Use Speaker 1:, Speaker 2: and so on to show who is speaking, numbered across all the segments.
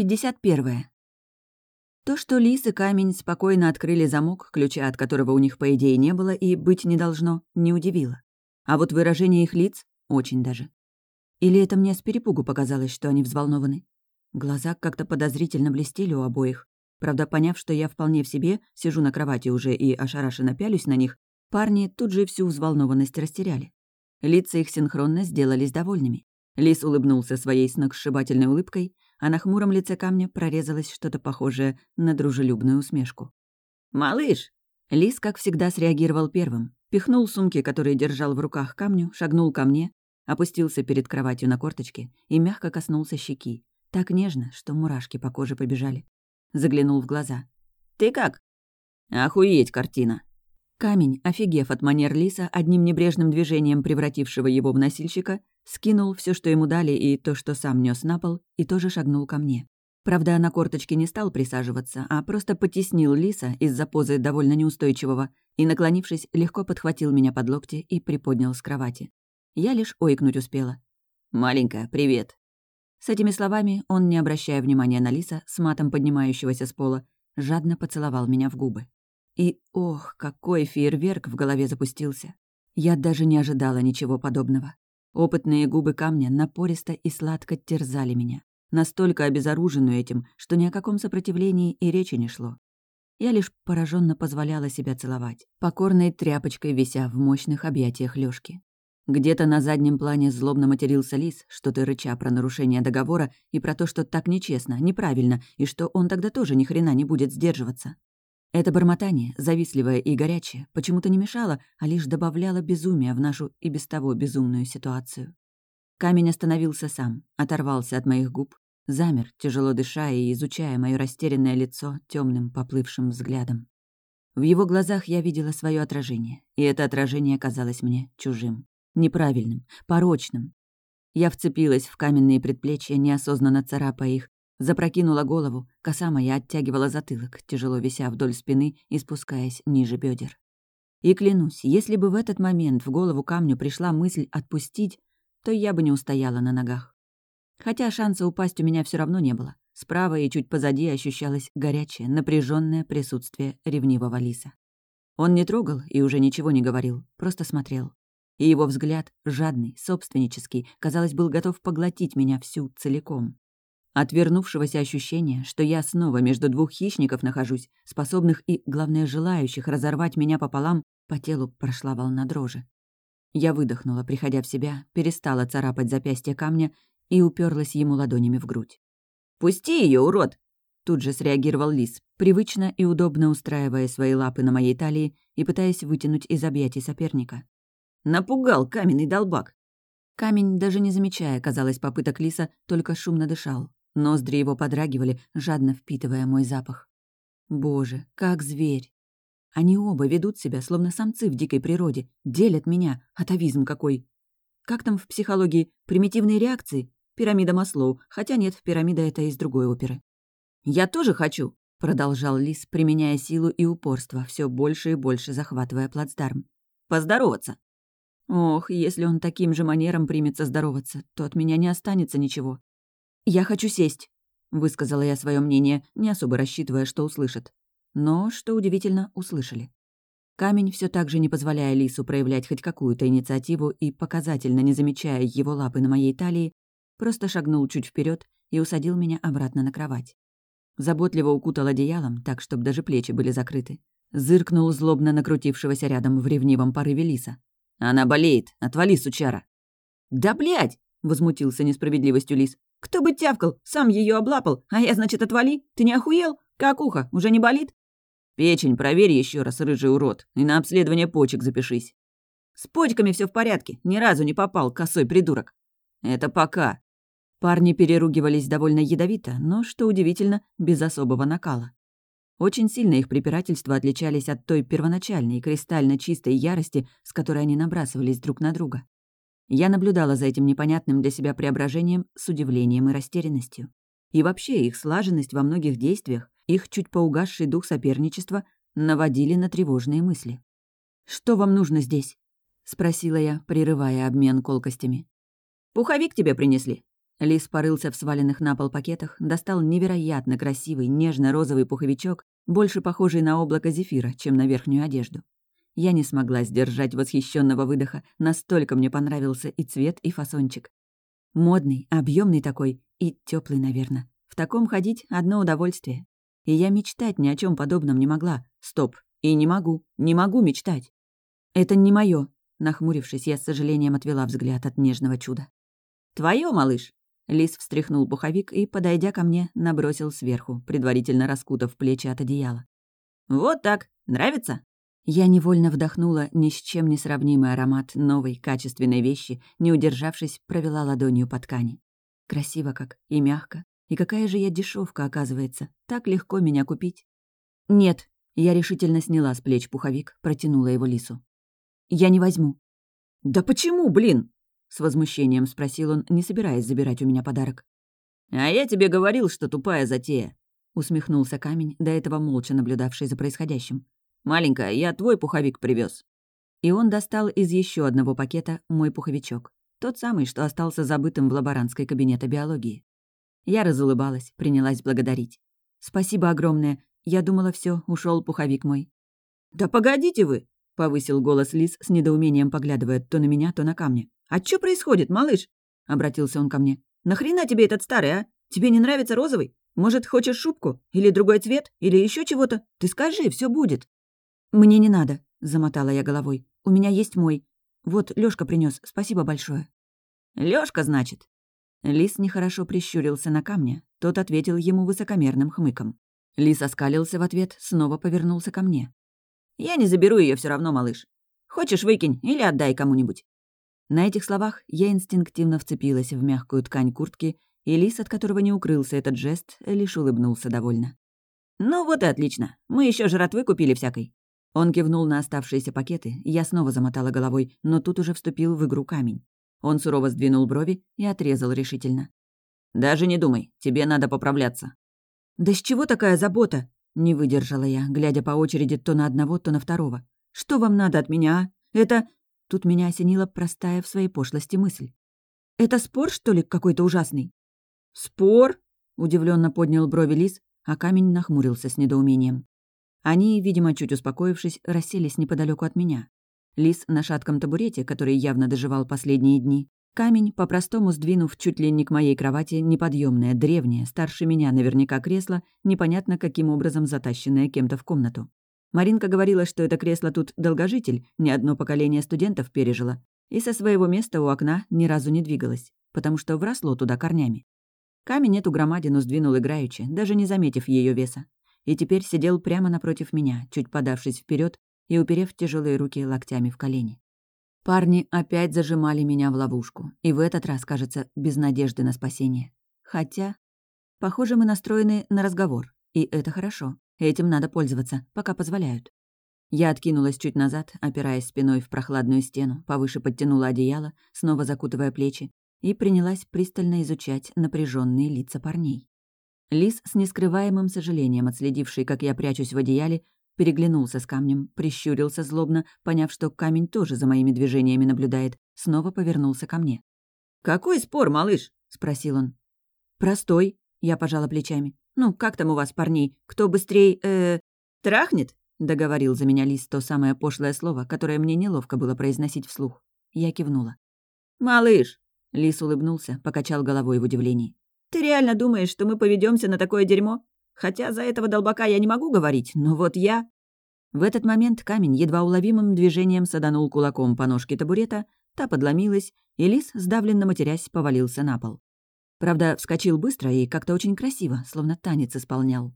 Speaker 1: 51. То, что лис и камень спокойно открыли замок, ключа от которого у них, по идее, не было и быть не должно, не удивило. А вот выражение их лиц — очень даже. Или это мне с перепугу показалось, что они взволнованы? Глаза как-то подозрительно блестели у обоих. Правда, поняв, что я вполне в себе, сижу на кровати уже и ошарашенно пялюсь на них, парни тут же всю взволнованность растеряли. Лица их синхронно сделались довольными. Лис улыбнулся своей сногсшибательной улыбкой, а на хмуром лице камня прорезалось что-то похожее на дружелюбную усмешку. «Малыш!» Лис, как всегда, среагировал первым. Пихнул сумки, которые держал в руках камню, шагнул ко мне, опустился перед кроватью на корточки и мягко коснулся щеки. Так нежно, что мурашки по коже побежали. Заглянул в глаза. «Ты как?» «Охуеть картина!» Камень, офигев от манер лиса, одним небрежным движением превратившего его в носильщика, скинул все, что ему дали, и то, что сам нес на пол, и тоже шагнул ко мне. Правда, на корточке не стал присаживаться, а просто потеснил лиса из-за позы довольно неустойчивого и, наклонившись, легко подхватил меня под локти и приподнял с кровати. Я лишь ойкнуть успела. «Маленькая, привет!» С этими словами он, не обращая внимания на лиса, с матом поднимающегося с пола, жадно поцеловал меня в губы. И, ох, какой фейерверк в голове запустился. Я даже не ожидала ничего подобного. Опытные губы камня напористо и сладко терзали меня, настолько обезоруженную этим, что ни о каком сопротивлении и речи не шло. Я лишь пораженно позволяла себя целовать, покорной тряпочкой вися в мощных объятиях Лёшки. Где-то на заднем плане злобно матерился лис, что-то рыча про нарушение договора и про то, что так нечестно, неправильно, и что он тогда тоже ни хрена не будет сдерживаться. Это бормотание, завистливое и горячее, почему-то не мешало, а лишь добавляло безумия в нашу и без того безумную ситуацию. Камень остановился сам, оторвался от моих губ, замер, тяжело дыша и изучая мое растерянное лицо темным поплывшим взглядом. В его глазах я видела свое отражение, и это отражение казалось мне чужим, неправильным, порочным. Я вцепилась в каменные предплечья, неосознанно царапая их, Запрокинула голову, коса моя оттягивала затылок, тяжело вися вдоль спины и спускаясь ниже бедер. И клянусь, если бы в этот момент в голову камню пришла мысль отпустить, то я бы не устояла на ногах. Хотя шанса упасть у меня все равно не было. Справа и чуть позади ощущалось горячее, напряженное присутствие ревнивого лиса. Он не трогал и уже ничего не говорил, просто смотрел. И его взгляд, жадный, собственнический, казалось, был готов поглотить меня всю целиком. Отвернувшегося ощущения, что я снова между двух хищников нахожусь, способных и, главное, желающих разорвать меня пополам, по телу прошла волна дрожи. Я выдохнула, приходя в себя, перестала царапать запястье камня и уперлась ему ладонями в грудь. «Пусти ее, урод!» Тут же среагировал лис, привычно и удобно устраивая свои лапы на моей талии и пытаясь вытянуть из объятий соперника. «Напугал каменный долбак!» Камень, даже не замечая, казалось, попыток лиса, только шумно дышал. Ноздри его подрагивали, жадно впитывая мой запах. Боже, как зверь! Они оба ведут себя, словно самцы в дикой природе, делят меня, атовизм какой. Как там в психологии? Примитивные реакции? Пирамида Маслоу, хотя нет, пирамида это из другой оперы. «Я тоже хочу!» — продолжал Лис, применяя силу и упорство, все больше и больше захватывая плацдарм. «Поздороваться!» Ох, если он таким же манером примется здороваться, то от меня не останется ничего. «Я хочу сесть», — высказала я свое мнение, не особо рассчитывая, что услышат. Но, что удивительно, услышали. Камень, все так же не позволяя Лису проявлять хоть какую-то инициативу и показательно не замечая его лапы на моей талии, просто шагнул чуть вперед и усадил меня обратно на кровать. Заботливо укутал одеялом, так, чтобы даже плечи были закрыты. Зыркнул злобно накрутившегося рядом в ревнивом порыве Лиса. «Она болеет! Отвали, сучара!» «Да блядь!» — возмутился несправедливостью Лис. Кто бы тявкал, сам ее облапал, а я, значит, отвали? Ты не охуел? Как ухо, уже не болит? Печень проверь еще раз, рыжий урод, и на обследование почек запишись. С почками все в порядке, ни разу не попал, косой придурок. Это пока. Парни переругивались довольно ядовито, но, что удивительно, без особого накала. Очень сильно их препирательства отличались от той первоначальной, кристально чистой ярости, с которой они набрасывались друг на друга. Я наблюдала за этим непонятным для себя преображением с удивлением и растерянностью. И вообще их слаженность во многих действиях, их чуть поугасший дух соперничества наводили на тревожные мысли. «Что вам нужно здесь?» — спросила я, прерывая обмен колкостями. «Пуховик тебе принесли». Лис порылся в сваленных на пол пакетах, достал невероятно красивый нежно-розовый пуховичок, больше похожий на облако зефира, чем на верхнюю одежду. Я не смогла сдержать восхищенного выдоха, настолько мне понравился и цвет, и фасончик. Модный, объемный такой и теплый, наверное. В таком ходить — одно удовольствие. И я мечтать ни о чем подобном не могла. Стоп. И не могу. Не могу мечтать. Это не мое. Нахмурившись, я с сожалением отвела взгляд от нежного чуда. Твое, малыш. Лис встряхнул пуховик и, подойдя ко мне, набросил сверху, предварительно раскутав плечи от одеяла. «Вот так. Нравится?» Я невольно вдохнула ни с чем не сравнимый аромат новой, качественной вещи, не удержавшись, провела ладонью по ткани. Красиво как и мягко. И какая же я дешевка, оказывается. Так легко меня купить. Нет, я решительно сняла с плеч пуховик, протянула его лису. Я не возьму. Да почему, блин? С возмущением спросил он, не собираясь забирать у меня подарок. «А я тебе говорил, что тупая затея», — усмехнулся камень, до этого молча наблюдавший за происходящим. «Маленькая, я твой пуховик привез. И он достал из еще одного пакета мой пуховичок. Тот самый, что остался забытым в лаборантской кабинета биологии. Я разулыбалась, принялась благодарить. «Спасибо огромное. Я думала, все, ушел пуховик мой». «Да погодите вы!» — повысил голос Лис с недоумением, поглядывая то на меня, то на камни. «А что происходит, малыш?» — обратился он ко мне. «Нахрена тебе этот старый, а? Тебе не нравится розовый? Может, хочешь шубку? Или другой цвет? Или еще чего-то? Ты скажи, все будет». «Мне не надо», — замотала я головой. «У меня есть мой. Вот Лёшка принес. спасибо большое». Лёшка, значит?» Лис нехорошо прищурился на камне. Тот ответил ему высокомерным хмыком. Лис оскалился в ответ, снова повернулся ко мне. «Я не заберу ее все равно, малыш. Хочешь, выкинь или отдай кому-нибудь». На этих словах я инстинктивно вцепилась в мягкую ткань куртки, и лис, от которого не укрылся этот жест, лишь улыбнулся довольно. «Ну вот и отлично. Мы еще жратвы купили всякой. Он кивнул на оставшиеся пакеты, я снова замотала головой, но тут уже вступил в игру камень. Он сурово сдвинул брови и отрезал решительно. «Даже не думай, тебе надо поправляться». «Да с чего такая забота?» — не выдержала я, глядя по очереди то на одного, то на второго. «Что вам надо от меня, а? Это...» Тут меня осенила простая в своей пошлости мысль. «Это спор, что ли, какой-то ужасный?» «Спор?» — удивленно поднял брови лис, а камень нахмурился с недоумением. Они, видимо, чуть успокоившись, расселись неподалеку от меня. Лис на шатком табурете, который явно доживал последние дни. Камень, по-простому сдвинув чуть ли не к моей кровати, неподъемное, древнее, старше меня наверняка кресло, непонятно каким образом затащенное кем-то в комнату. Маринка говорила, что это кресло тут долгожитель, ни одно поколение студентов пережило, и со своего места у окна ни разу не двигалось, потому что вросло туда корнями. Камень эту громадину сдвинул играючи, даже не заметив ее веса и теперь сидел прямо напротив меня, чуть подавшись вперед и уперев тяжелые руки локтями в колени. Парни опять зажимали меня в ловушку, и в этот раз, кажется, без надежды на спасение. Хотя, похоже, мы настроены на разговор, и это хорошо. Этим надо пользоваться, пока позволяют. Я откинулась чуть назад, опираясь спиной в прохладную стену, повыше подтянула одеяло, снова закутывая плечи, и принялась пристально изучать напряженные лица парней. Лис, с нескрываемым сожалением отследивший, как я прячусь в одеяле, переглянулся с камнем, прищурился злобно, поняв, что камень тоже за моими движениями наблюдает, снова повернулся ко мне. «Какой спор, малыш?» — спросил он. «Простой», — я пожала плечами. «Ну, как там у вас, парней? Кто быстрее, э трахнет?» — договорил за меня Лис то самое пошлое слово, которое мне неловко было произносить вслух. Я кивнула. «Малыш!» — Лис улыбнулся, покачал головой в удивлении. Ты реально думаешь, что мы поведемся на такое дерьмо? Хотя за этого долбака я не могу говорить, но вот я...» В этот момент камень едва уловимым движением саданул кулаком по ножке табурета, та подломилась, и лис, сдавленно матерясь, повалился на пол. Правда, вскочил быстро и как-то очень красиво, словно танец исполнял.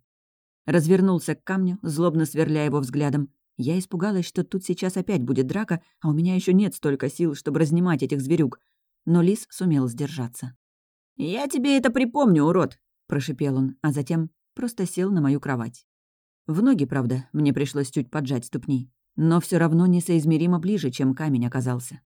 Speaker 1: Развернулся к камню, злобно сверля его взглядом. Я испугалась, что тут сейчас опять будет драка, а у меня еще нет столько сил, чтобы разнимать этих зверюк. Но лис сумел сдержаться. «Я тебе это припомню, урод!» — прошипел он, а затем просто сел на мою кровать. В ноги, правда, мне пришлось чуть поджать ступни, но все равно несоизмеримо ближе, чем камень оказался.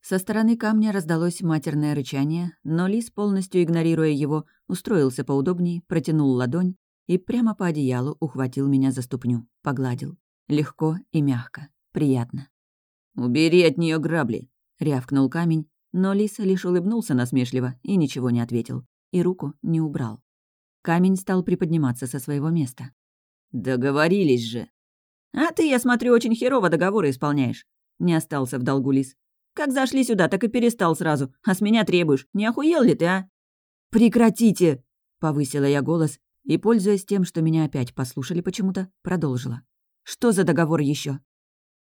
Speaker 1: Со стороны камня раздалось матерное рычание, но лис, полностью игнорируя его, устроился поудобнее, протянул ладонь и прямо по одеялу ухватил меня за ступню, погладил. Легко и мягко, приятно. «Убери от нее грабли!» — рявкнул камень, Но лис лишь улыбнулся насмешливо и ничего не ответил, и руку не убрал. Камень стал приподниматься со своего места. «Договорились же!» «А ты, я смотрю, очень херово договоры исполняешь», — не остался в долгу лис. «Как зашли сюда, так и перестал сразу, а с меня требуешь. Не охуел ли ты, а?» «Прекратите!» — повысила я голос и, пользуясь тем, что меня опять послушали почему-то, продолжила. «Что за договор еще?